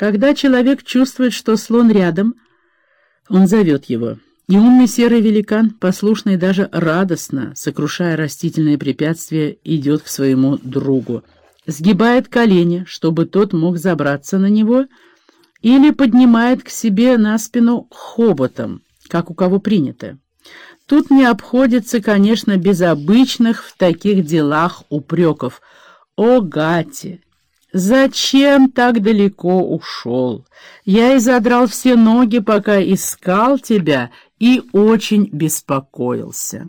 Когда человек чувствует, что слон рядом, он зовет его. И умный серый великан, послушный даже радостно, сокрушая растительные препятствия, идет к своему другу. Сгибает колени, чтобы тот мог забраться на него, или поднимает к себе на спину хоботом, как у кого принято. Тут не обходится, конечно, без обычных в таких делах упреков. «О, Гати! Зачем так далеко ушел? Я и задрал все ноги, пока искал тебя, и очень беспокоился».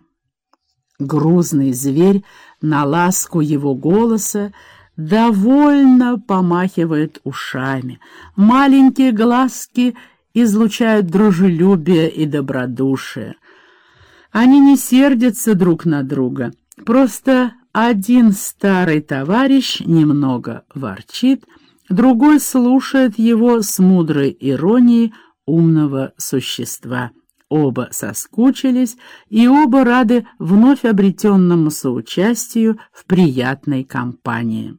Грузный зверь на ласку его голоса довольно помахивает ушами. Маленькие глазки излучают дружелюбие и добродушие. Они не сердятся друг на друга, просто один старый товарищ немного ворчит, другой слушает его с мудрой иронией умного существа. Оба соскучились, и оба рады вновь обретенному соучастию в приятной компании.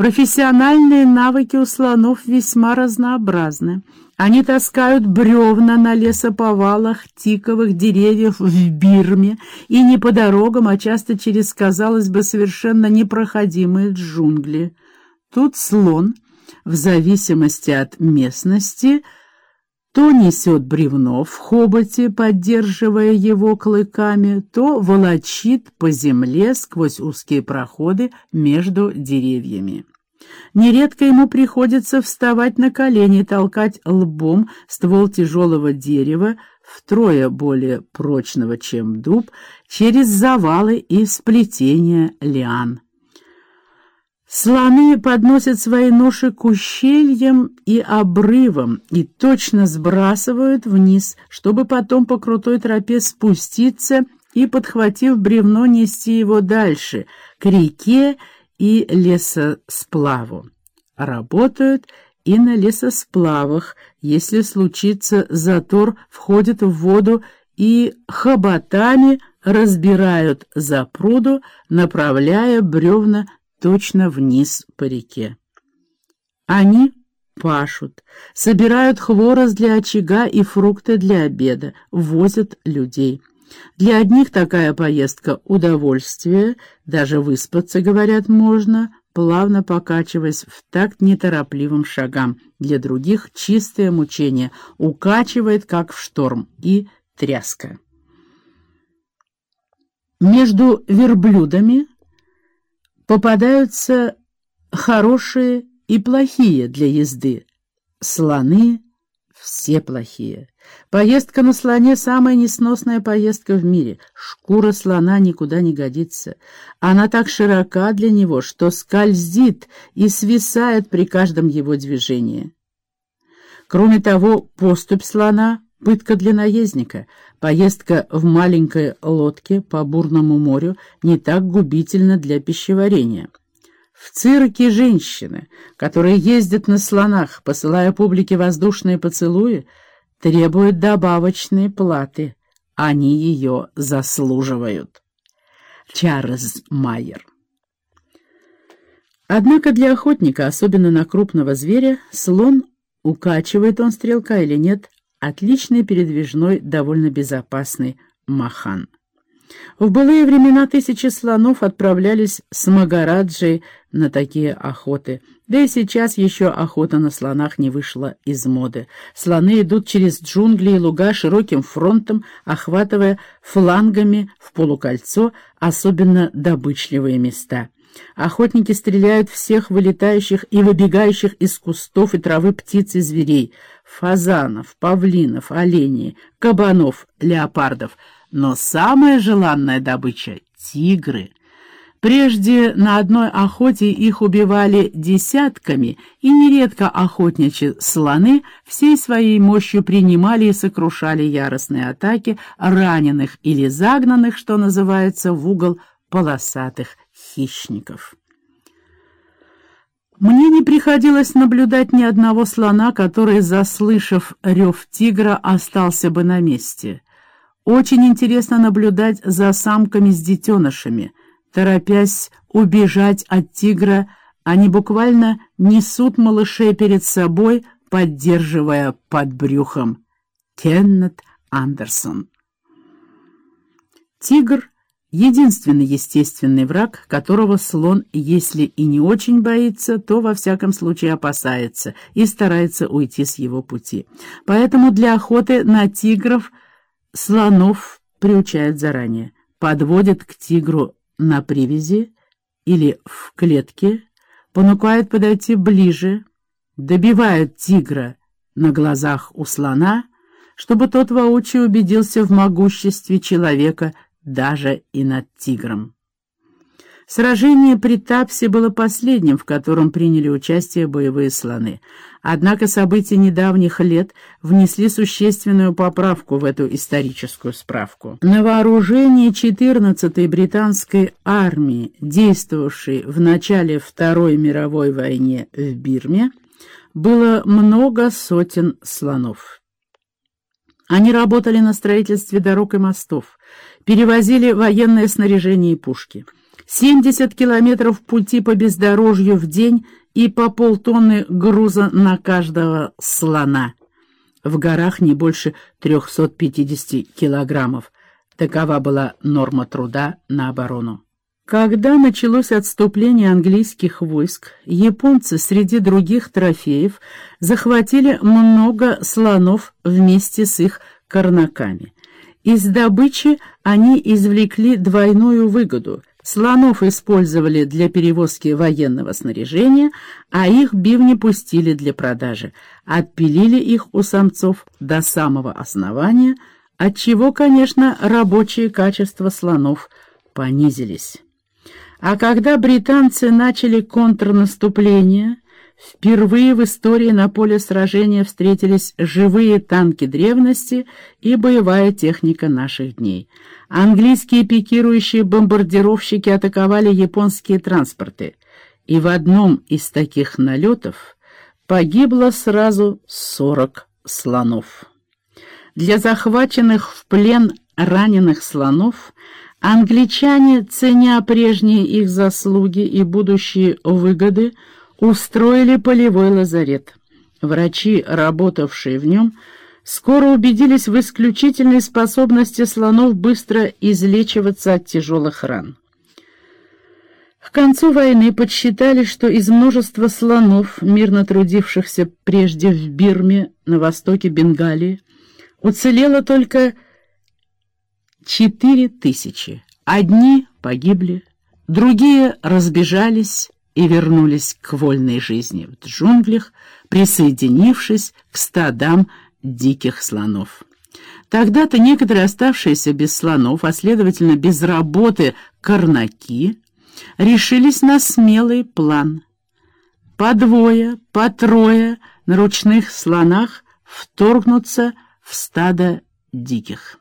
Профессиональные навыки у слонов весьма разнообразны. Они таскают бревна на лесоповалах тиковых деревьев в Бирме и не по дорогам, а часто через, казалось бы, совершенно непроходимые джунгли. Тут слон, в зависимости от местности, то несет бревно в хоботе, поддерживая его клыками, то волочит по земле сквозь узкие проходы между деревьями. Нередко ему приходится вставать на колени, толкать лбом ствол тяжелого дерева, втрое более прочного, чем дуб, через завалы и сплетения лиан. Слоны подносят свои ноши к ущельям и обрывам и точно сбрасывают вниз, чтобы потом по крутой тропе спуститься и, подхватив бревно, нести его дальше, к реке и лесосплаву. Работают и на лесосплавах, если случится затор, входят в воду и хоботами разбирают за пруду, направляя бревна точно вниз по реке. Они пашут, собирают хворост для очага и фрукты для обеда, возят людей. Для одних такая поездка — удовольствие, даже выспаться, говорят, можно, плавно покачиваясь в такт неторопливым шагам. Для других — чистое мучение, укачивает, как в шторм, и тряска. Между верблюдами попадаются хорошие и плохие для езды. Слоны все плохие. Поездка на слоне — самая несносная поездка в мире. Шкура слона никуда не годится. Она так широка для него, что скользит и свисает при каждом его движении. Кроме того, поступь слона — пытка для наездника. Поездка в маленькой лодке по бурному морю не так губительна для пищеварения. В цирке женщины, которые ездят на слонах, посылая публике воздушные поцелуи, требуют добавочной платы. Они ее заслуживают. Чарльз Майер Однако для охотника, особенно на крупного зверя, слон, укачивает он стрелка или нет, отличный передвижной, довольно безопасный махан. В былые времена тысячи слонов отправлялись с Магараджей на такие охоты. Да и сейчас еще охота на слонах не вышла из моды. Слоны идут через джунгли и луга широким фронтом, охватывая флангами в полукольцо особенно добычливые места. Охотники стреляют всех вылетающих и выбегающих из кустов и травы птиц и зверей — фазанов, павлинов, оленей, кабанов, леопардов — но самая желанная добыча — тигры. Прежде на одной охоте их убивали десятками, и нередко охотничьи слоны всей своей мощью принимали и сокрушали яростные атаки раненых или загнанных, что называется, в угол полосатых хищников. Мне не приходилось наблюдать ни одного слона, который, заслышав рев тигра, остался бы на месте — очень интересно наблюдать за самками с детенышами. Торопясь убежать от тигра, Они буквально несут малышей перед собой, поддерживая под брюхом. Кеннет Андерсон Тигр — единственный естественный враг, которого слон, если и не очень боится, то во всяком случае опасается и старается уйти с его пути. Поэтому для охоты на тигров слонов приучают заранее, подводят к тигру на привязи или в клетке, понукают подойти ближе, добивают тигра на глазах у слона, чтобы тот воочию убедился в могуществе человека — даже и над тигром. Сражение при Тапсе было последним, в котором приняли участие боевые слоны. Однако события недавних лет внесли существенную поправку в эту историческую справку. На вооружении 14-й британской армии, действовавшей в начале Второй мировой войны в Бирме, было много сотен слонов. Они работали на строительстве дорог и мостов, перевозили военное снаряжение и пушки. 70 километров пути по бездорожью в день и по полтонны груза на каждого слона. В горах не больше 350 килограммов. Такова была норма труда на оборону. Когда началось отступление английских войск, японцы среди других трофеев захватили много слонов вместе с их карнаками. Из добычи они извлекли двойную выгоду. Слонов использовали для перевозки военного снаряжения, а их бивни пустили для продажи. Отпилили их у самцов до самого основания, отчего, конечно, рабочие качества слонов понизились. А когда британцы начали контрнаступление, Впервые в истории на поле сражения встретились живые танки древности и боевая техника наших дней. Английские пикирующие бомбардировщики атаковали японские транспорты, и в одном из таких налетов погибло сразу 40 слонов. Для захваченных в плен раненых слонов англичане, ценя прежние их заслуги и будущие выгоды, устроили полевой лазарет. Врачи, работавшие в нем, скоро убедились в исключительной способности слонов быстро излечиваться от тяжелых ран. К концу войны подсчитали, что из множества слонов, мирно трудившихся прежде в Бирме, на востоке Бенгалии, уцелело только четыре тысячи. Одни погибли, другие разбежались, и вернулись к вольной жизни в джунглях, присоединившись к стадам диких слонов. Тогда-то некоторые оставшиеся без слонов, а следовательно без работы карнаки, решились на смелый план. По двое, по трое на ручных слонах вторгнуться в стадо диких.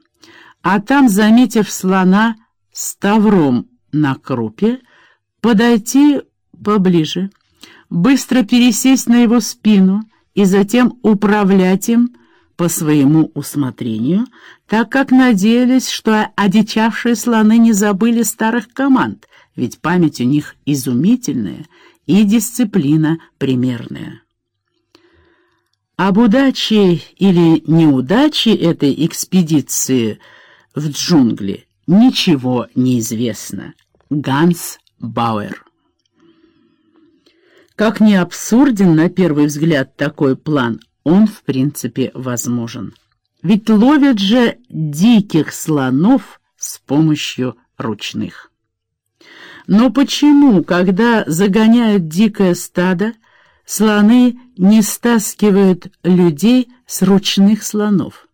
А там, заметив слона с тавром на крупе, подойти поближе, быстро пересесть на его спину и затем управлять им по своему усмотрению, так как надеялись, что одичавшие слоны не забыли старых команд, ведь память у них изумительная и дисциплина примерная. Об удаче или неудаче этой экспедиции в джунгли ничего не известно. Ганс Бауэр как ни абсурден на первый взгляд такой план, он в принципе возможен. Ведь ловят же диких слонов с помощью ручных. Но почему, когда загоняют дикое стадо, слоны не стаскивают людей с ручных слонов?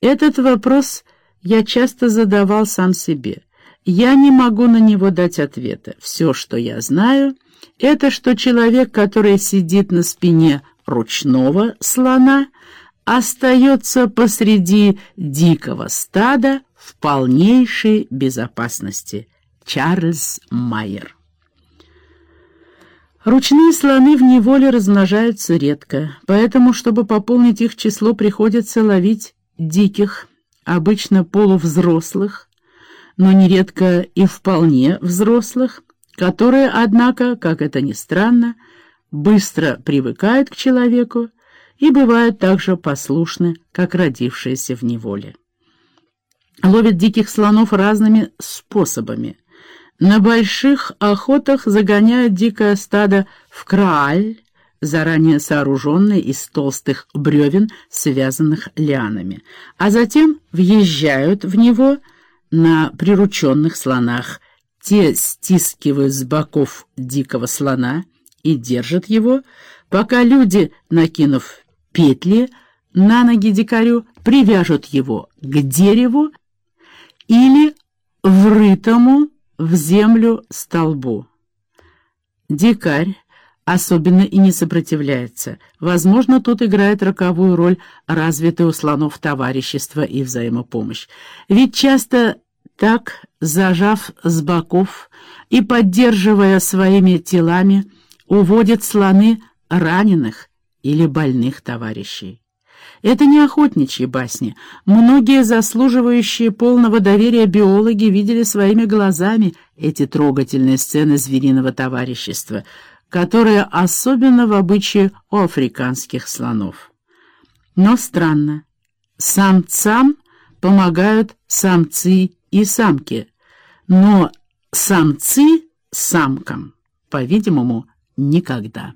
Этот вопрос я часто задавал сам себе. Я не могу на него дать ответа. Все, что я знаю, это что человек, который сидит на спине ручного слона, остается посреди дикого стада в полнейшей безопасности. Чарльз Майер Ручные слоны в неволе размножаются редко, поэтому, чтобы пополнить их число, приходится ловить диких, обычно полувзрослых, но нередко и вполне взрослых, которые, однако, как это ни странно, быстро привыкают к человеку и бывают также послушны, как родившиеся в неволе. Ловят диких слонов разными способами. На больших охотах загоняют дикое стадо в крааль, заранее сооруженный из толстых бревен, связанных лианами, а затем въезжают в него на прирученных слонах. Те стискивают с боков дикого слона и держат его, пока люди, накинув петли на ноги дикарю, привяжут его к дереву или врытому в землю столбу. Дикарь особенно и не сопротивляется. Возможно, тут играет роковую роль развитое у слонов товарищество и взаимопомощь. Ведь часто так, зажав с боков и поддерживая своими телами, уводят слоны раненых или больных товарищей. Это не охотничьи басни. Многие заслуживающие полного доверия биологи видели своими глазами эти трогательные сцены звериного товарищества — которое особенно в обычае у африканских слонов. Но странно, самцам помогают самцы и самки, но самцы самкам, по-видимому, никогда.